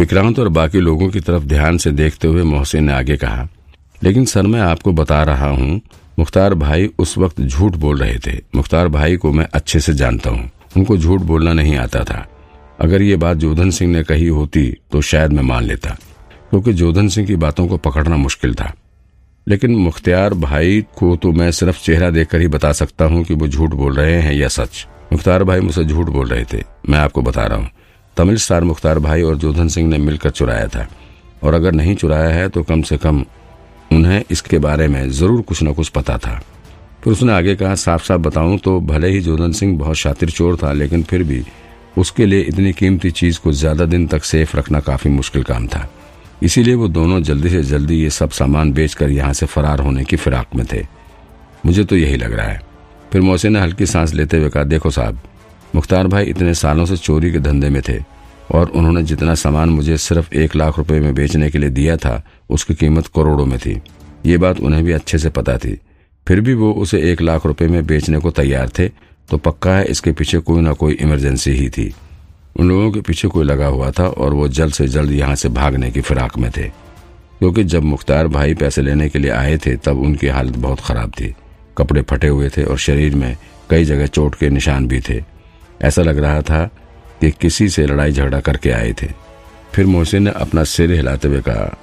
विक्रांत और बाकी लोगों की तरफ़ ध्यान से देखते हुए मोहसिन ने आगे कहा, लेकिन सर, मैं आपको बता रहा हूँ, मुख्तार भाई उस वक्त झूठ बोल रहे थे। मुख्तार भाई को मैं अच्छे से जानता हूँ। उनको झूठ बोलना नहीं आता था। अगर ये बात जोधन सिंह ने कही होती तो शायद मैं मान लेता, क्योंकि जोधन सिंह की बातों को पकड़ना मुश्किल था। लेकिन मुख्तार भाई को तो मैं सिर्फ़ चेहरा देखकर ही बता सकता हूँ कि वो झूठ बोल रहे हैं या सच। मुख्तार भाई मुझसे झूठ बोल रहे थे। मैं आपको बता रहा हूँ। तमिल स्टार मुख्तार भाई और जोधन सिंह ने मिलकर चुराया था। और अगर नहीं चुराया है तो कम से कम उन्हें इसके बारे में ज़रूर कुछ न कुछ पता था। फिर उसने आगे कहा साफ़ साफ़ बताऊँ तो भले ही जोधन सिंह बहुत शातिर चोर था, लेकिन फिर भी उसके लिए इतनी कीमती चीज़ को ज़्यादा दिन तक सेफ़ रखना काफ़ी मुश्किल काम था। इसीलिए वो दोनों जल्दी से जल्दी ये सब सामान बेचकर यहाँ से फरार होने की फिराक में थे। मुझे तो यही लग रहा है। फिर मोहसिन ने हल्की सांस लेते हुए कहा, देखो साहब मुख्तार भाई इतने सालों से चोरी के धंधे में थे और उन्होंने जितना सामान मुझे सिर्फ़ एक लाख रुपए में बेचने के लिए दिया था, उसकी कीमत करोड़ों में थी। ये बात उन्हें भी अच्छे से पता थी। फिर भी वो उसे एक लाख रुपए में बेचने को तैयार थे तो पक्का है इसके पीछे कोई ना कोई इमरजेंसी ही थी। उन लोगों के पीछे कोई लगा हुआ था और वो जल्द से जल्द यहाँ से भागने की फिराक में थे। क्योंकि जब मुख्तार भाई पैसे लेने के लिए आए थे, तब उनकी हालत बहुत खराब थी। कपड़े फटे हुए थे और शरीर में कई जगह चोट के निशान भी थे। ऐसा लग रहा था कि किसी से लड़ाई झगड़ा करके आए थे। फिर मोहसिन ने अपना सिर हिलाते हुए कहा,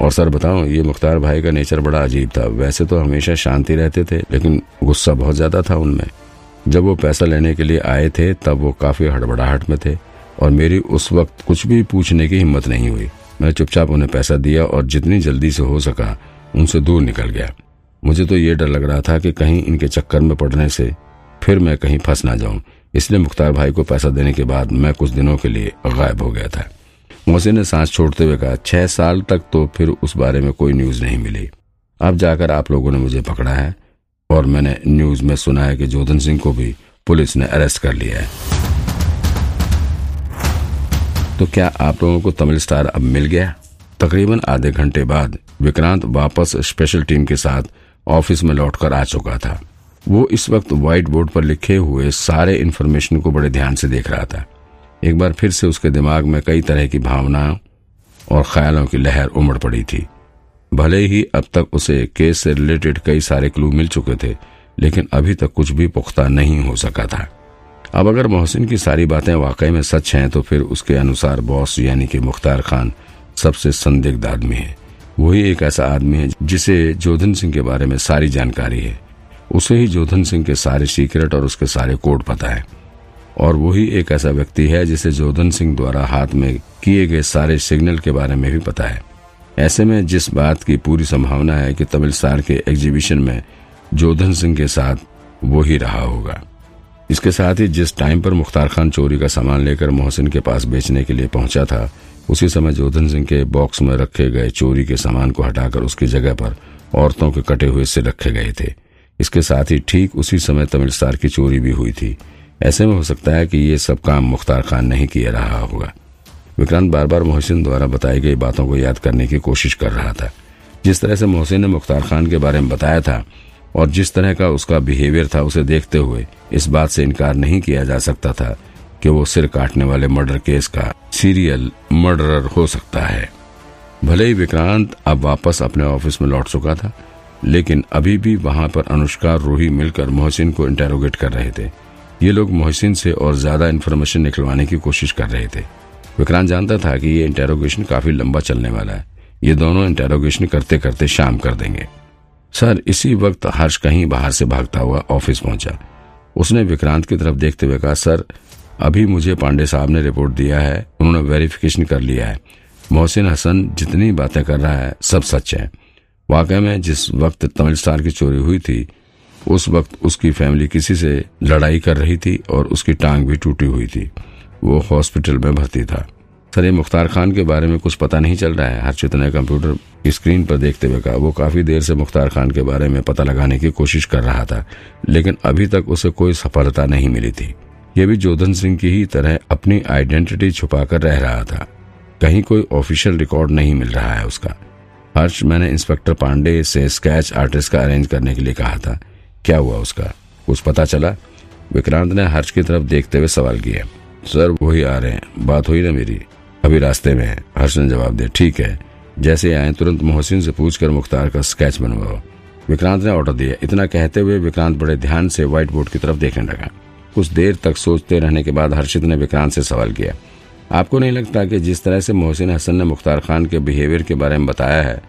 और सर बताओ ये मुख्तार भाई का नेचर बड़ा अजीब था। वैसे तो हमेशा शांति रहते थे, लेकिन गुस्सा बहुत ज़्यादा था उनमें। जब वो पैसा लेने के लिए आए थे, तब वो काफ़ी हड़बड़ाहट में थे और मेरी उस वक्त कुछ भी पूछने की हिम्मत नहीं हुई। मैं चुपचाप उन्हें पैसा दिया और जितनी जल्दी से हो सका, उनसे दूर निकल गया। मुझे तो ये डर लग रहा था कि कहीं इनके चक्कर में पड़ने से फिर मैं कहीं फंस ना जाऊँ। इसलिए मुख्तार भाई को पैसा देने के बाद मैं कुछ दिनों के लिए गायब हो गया था। मोहसिन ने सांस छोड़ते हुए कहा, छह साल तक तो फिर उस बारे में कोई न्यूज़ नहीं मिली। अब जाकर आप लोगों ने मुझे पकड़ा है और मैंने न्यूज़ में सुना है कि जोधन सिंह को भी पुलिस ने अरेस्ट कर लिया है। तो क्या आप लोगों को तमिल स्टार अब मिल गया? तकरीबन आधे घंटे बाद विक्रांत वापस स्पेशल टीम के साथ ऑफ़िस में लौटकर आ चुका था। वो इस वक्त व्हाइट बोर्ड पर लिखे हुए सारे इन्फॉर्मेशन को बड़े ध्यान से देख रहा था। एक बार फिर से उसके दिमाग में कई तरह की भावनाओं और ख्यालों की लहर उमड़ पड़ी थी। भले ही अब तक उसे केस से रिलेटेड कई सारे क्लू मिल चुके थे, लेकिन अभी तक कुछ भी पुख्ता नहीं हो सका था। अब अगर मोहसिन की सारी बातें वाकई में सच हैं तो फिर उसके अनुसार बॉस यानी कि मुख्तार खान सबसे संदिग्ध आदमी है। वही एक ऐसा आदमी है जिसे जोधन सिंह के बारे में सारी जानकारी है। उसे ही जोधन सिंह के सारे सीक्रेट और उसके सारे कोड पता है। और वही एक ऐसा व्यक्ति है जिसे जोधन सिंह द्वारा हाथ में किए गए सारे सिग्नल के बारे में भी पता है। ऐसे में जिस बात की पूरी संभावना है कि तमिल स्टार के एग्जीबिशन में जोधन सिंह के साथ वो ही रहा होगा। इसके साथ ही जिस टाइम पर मुख्तार खान चोरी का सामान लेकर मोहसिन के पास बेचने के लिए पहुँचा था, उसी समय जोधन सिंह के बॉक्स में रखे गए चोरी के सामान को हटाकर उसकी जगह पर औरतों के कटे हुए से रखे गए थे। इसके साथ ही ठीक उसी समय तमिल स्टार की चोरी भी हुई थी। ऐसे में हो सकता है कि ये सब काम मुख्तार खान नहीं किया रहा होगा। विक्रांत बार बार मोहसिन द्वारा बताई गई बातों को याद करने की कोशिश कर रहा था। जिस तरह से मोहसिन ने मुख्तार खान के बारे में बताया था और जिस तरह का उसका बिहेवियर था उसे देखते हुए इस बात से इनकार नहीं किया जा सकता था कि वो सिर काटने वाले मर्डर केस का सीरियल मर्डरर हो सकता है। भले ही विक्रांत अब वापस अपने ऑफ़िस में लौट चुका था लेकिन अभी भी वहाँ पर अनुष्का, रूही मिलकर मोहसिन को इंटेरोगेट कर रहे थे। ये लोग मोहसिन से और ज़्यादा इन्फॉर्मेशन निकलवाने की कोशिश कर रहे थे। विक्रांत जानता था कि ये इंटेरोगेशन काफ़ी लंबा चलने वाला है। ये दोनों इंटेरोगेशन करते करते शाम कर देंगे। सर, इसी वक्त हर्ष कहीं बाहर से भागता हुआ ऑफ़िस पहुँचा। उसने विक्रांत की तरफ़ देखते हुए कहा, सर, अभी मुझे पांडे साहब ने रिपोर्ट दिया है। उन्होंने वेरिफिकेशन कर लिया है। मोहसिन हसन जितनी बातें कर रहा है, सब सच है। वाकई में जिस वक्त तमिल स्टार की चोरी हुई थी, उस वक्त उसकी फैमिली किसी से लड़ाई कर रही थी और उसकी टांग भी टूटी हुई थी। वो हॉस्पिटल में भर्ती था। सर मुख्तार खान के बारे में कुछ पता नहीं चल रहा है। हर्षित ने कंप्यूटर स्क्रीन पर देखते हुए कहा, वो काफ़ी देर से मुख्तार खान के बारे में पता लगाने की कोशिश कर रहा था, लेकिन अभी तक उसे कोई सफलता नहीं मिली थी। ये भी जोधन सिंह की ही तरह अपनी आइडेंटिटी छुपाकर रह रहा था। कहीं कोई ऑफिशियल रिकॉर्ड नहीं मिल रहा है उसका। हर्ष, मैंने इंस्पेक्टर पांडे से स्केच आर्टिस्ट का अरेंज करने के लिए कहा था। क्या हुआ उसका? कुछ पता चला? विक्रांत ने हर्ष की तरफ़ देखते हुए सवाल किया सर वही आ रहे हैं। बात हुई ना मेरी। अभी रास्ते में है। हर्ष ने जवाब दिया, ठीक है। जैसे आए, तुरंत मोहसिन से पूछकर मुख्तार का स्केच बनवाओ। विक्रांत ने ऑर्डर दिया। इतना कहते हुए विक्रांत बड़े ध्यान से व्हाइट बोर्ड की तरफ़ देखने लगा। कुछ देर तक सोचते रहने के बाद हर्षित ने विक्रांत से सवाल किया आपको नहीं लगता कि जिस तरह से मोहसिन हसन ने मुख्तार खान के बिहेवियर के बारे में बताया है,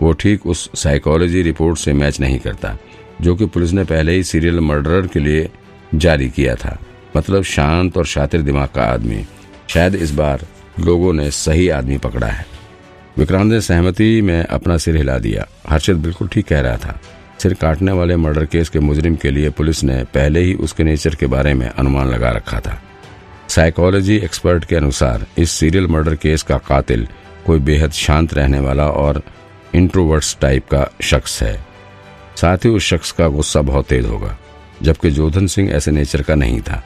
वो ठीक उस साइकोलॉजी रिपोर्ट से मैच नहीं करता, जो कि पुलिस ने पहले ही सीरियल मर्डरर के लिए जारी किया था। मतलब शांत और शातिर दिमाग का आदमी, शायद इस बार लोगों ने सही आदमी पकड़ा है। विक्रांत ने सहमति में अपना सिर हिला दिया। हर्षित बिल्कुल ठीक कह रहा था। सिर काटने वाले मर्डर केस के मुजरिम के लिए पुलिस ने पहले ही उसके नेचर के बारे में अनुमान लगा रखा था। साइकोलॉजी एक्सपर्ट के अनुसार, इस सीरियल मर्डर केस का कातिल कोई बेहद शांत रहने वाला और इंट्रोवर्ट्स टाइप का शख्स है। साथ ही उस शख्स का गुस्सा बहुत तेज होगा, जबकि जोधन सिंह ऐसे नेचर का नहीं था।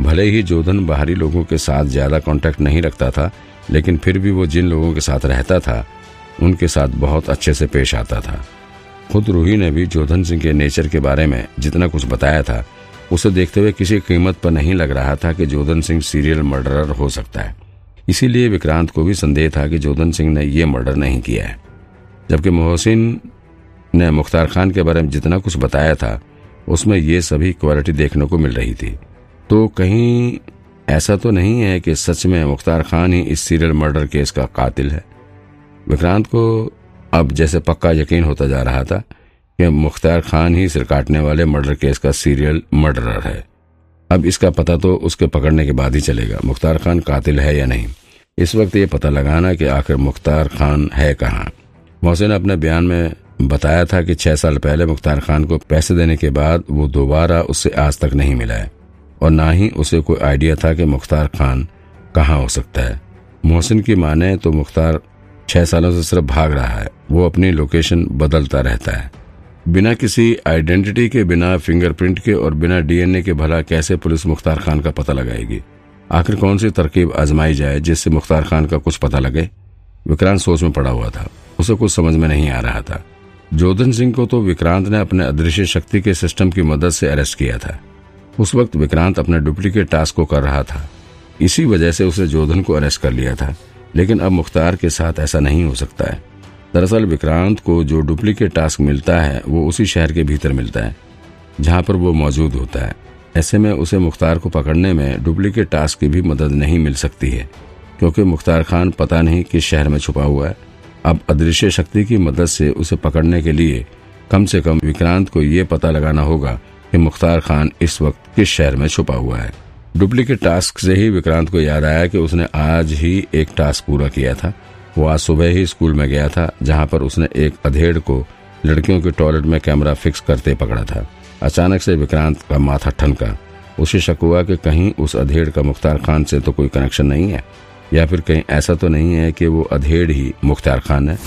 भले ही जोधन बाहरी लोगों के साथ ज़्यादा कांटेक्ट नहीं रखता था, लेकिन फिर भी वो जिन लोगों के साथ रहता था, उनके साथ बहुत अच्छे से पेश आता था। खुद रूही ने भी जोधन सिंह के नेचर के बारे में जितना कुछ बताया था उसे देखते हुए किसी कीमत पर नहीं लग रहा था कि जोधन सिंह सीरियल मर्डरर हो सकता है। इसीलिए विक्रांत को भी संदेह था कि जोधन सिंह ने यह मर्डर नहीं किया है। जबकि मोहसिन ने मुख्तार खान के बारे में जितना कुछ बताया था, उसमें ये सभी क्वालिटी देखने को मिल रही थी। तो कहीं ऐसा तो नहीं है कि सच में मुख्तार खान ही इस सीरियल मर्डर केस का कातिल है। विक्रांत को अब जैसे पक्का यकीन होता जा रहा था कि मुख्तार खान ही सिर काटने वाले मर्डर केस का सीरियल मर्डरर है। अब इसका पता तो उसके पकड़ने के बाद ही चलेगा, मुख्तार खान कातिल है या नहीं। इस वक्त ये पता लगाना कि आखिर मुख्तार खान है कहाँ। मोहसिन ने अपने बयान में बताया था कि छह साल पहले मुख्तार खान को पैसे देने के बाद वो दोबारा उससे आज तक नहीं मिला है, और ना ही उसे कोई आइडिया था कि मुख्तार खान कहाँ हो सकता है। मोहसिन की माने तो मुख्तार छह सालों से सिर्फ़ भाग रहा है, वो अपनी लोकेशन बदलता रहता है। बिना किसी आइडेंटिटी के, बिना फिंगरप्रिंट के और बिना डीएनए के भला कैसे पुलिस मुख्तार खान का पता लगाएगी? आखिर कौन सी तरकीब आजमाई जाए जिससे मुख्तार खान का कुछ पता लगे? विक्रांत सोच में पड़ा हुआ था। उसे कुछ समझ में नहीं आ रहा था। जोधन सिंह को तो विक्रांत ने अपने अदृश्य शक्ति के सिस्टम की मदद से अरेस्ट किया था। उस वक्त विक्रांत अपने डुप्लीकेट टास्क को कर रहा था। इसी वजह से उसने जोधन को अरेस्ट कर लिया था। लेकिन अब मुख्तार के साथ ऐसा नहीं हो सकता है। दरअसल विक्रांत को जो डुप्लीकेट टास्क मिलता है, वो उसी शहर के भीतर मिलता है, जहाँ पर वो मौजूद होता है। ऐसे में उसे मुख्तार को पकड़ने में डुप्लीकेट टास्क की भी मदद नहीं मिल सकती है, क्योंकि मुख्तार खान पता नहीं किस शहर में छुपा हुआ है। अब अदृश्य शक्ति की मदद से उसे पकड़ने के लिए कम से कम विक्रांत को ये पता लगाना होगा कि मुख्तार खान इस वक्त किस शहर में छुपा हुआ है। डुप्लीकेट टास्क से ही विक्रांत को याद आया कि उसने आज ही एक टास्क पूरा किया था। वो आज सुबह ही स्कूल में गया था, जहाँ पर उसने एक अधेड़ को लड़कियों के टॉयलेट में कैमरा फिक्स करते पकड़ा था। अचानक से विक्रांत का माथा ठनका। उसे शक हुआ कि कहीं उस अधेड़ का मुख्तार खान से तो कोई कनेक्शन नहीं है, या फिर कहीं ऐसा तो नहीं है कि वो अधेड़ ही मुख्तार खान है।